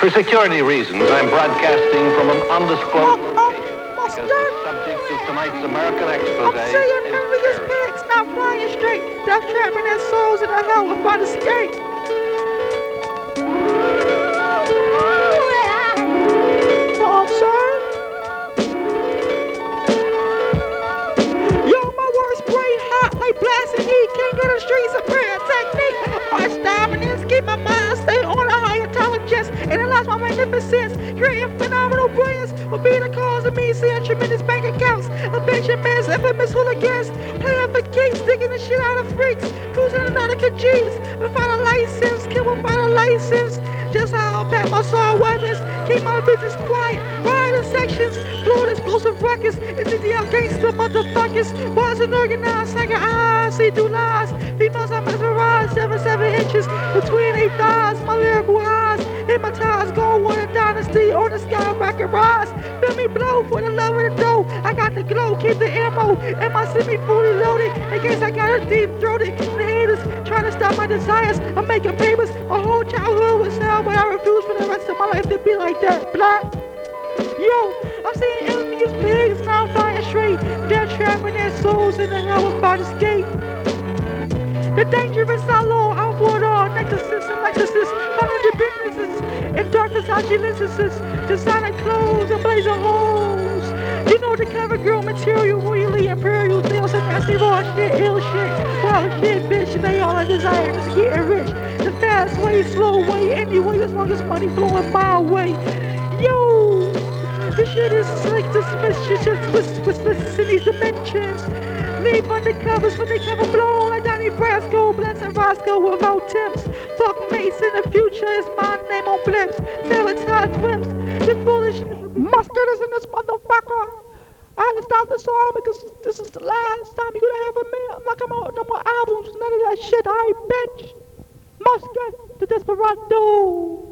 For security reasons, I'm broadcasting from an undisclosed Oh, oh, location because the subject of tonight's American expose I'm is none of his terror. pigs not flying straight. Death trapping their souls in the hell without escape. Oh, sir. Yo, my words spray hot like blasting heat. Can't go to the streets of prayer technique. Arch dominance, keep my mind intelligence. And I lost my magnificence. Creating phenomenal brilliance will be the cause of me seeing tremendous bank accounts. A Benjamin's infamous hooligans. Playing for keeps, digging the shit out of freaks. Cruising another Jeeps without a license. Kill without a license. Just how I pack my saw weapons. Keep my business quiet. Ride in sections. Fluid explosive records. It's the DL gangster motherfuckers. Bars and organized. Second eyes. See through lies. Females are On the sky. Rocket rise. Feel me blow for the love of the dough. I got the glow. Keep the ammo. And my semi fully loaded. In case I got a deep throated. The haters trying to stop my desires. I'm making papers. My whole childhood was hell, but I refuse for the rest of my life to be like that. Black. Yo, I'm seeing enemies, pigs, now flying straight. They're trapping their souls in the hell without escape. The danger dangerous outlaw, outward hundred businesses, and dark Versace lenses, designer clothes and blazer holes. You know the clever girl material, royally imperial, nails and nasty raw shit, ill shit. Wild shit, bitch, they all I desire, just getting rich. The fast way, slow way, anyway, as long as money flowing my way. Yo, this shit is slick, shit just twist in these dimensions. Leave undercovers when they cover blow like Donnie Brasco, Bless and Roscoe without tips. Fuck Mace in the future is my name on blips. Military whips, the foolish mustard is in this motherfucker. I had to stop the song because this is the last time you're gonna have a man. I'm not coming out no more albums, none of that shit. I bitch. Mustard, the desperado.